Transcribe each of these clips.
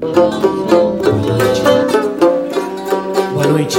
Boa noite. Boa noite.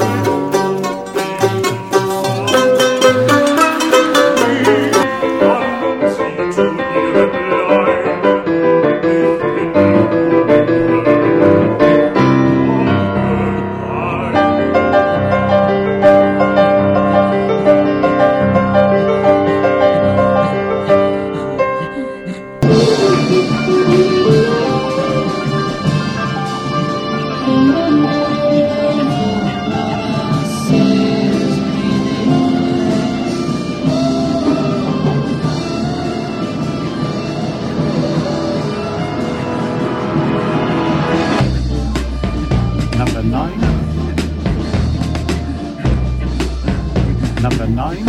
Number nine.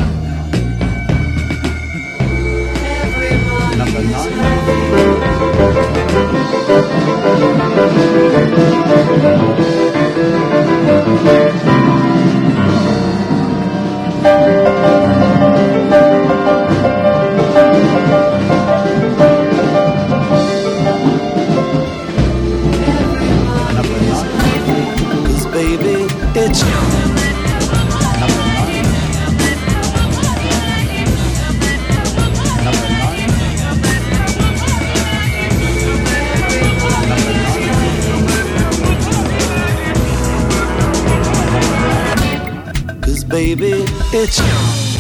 Number nine. Number nine. Cause baby, it's baby, it's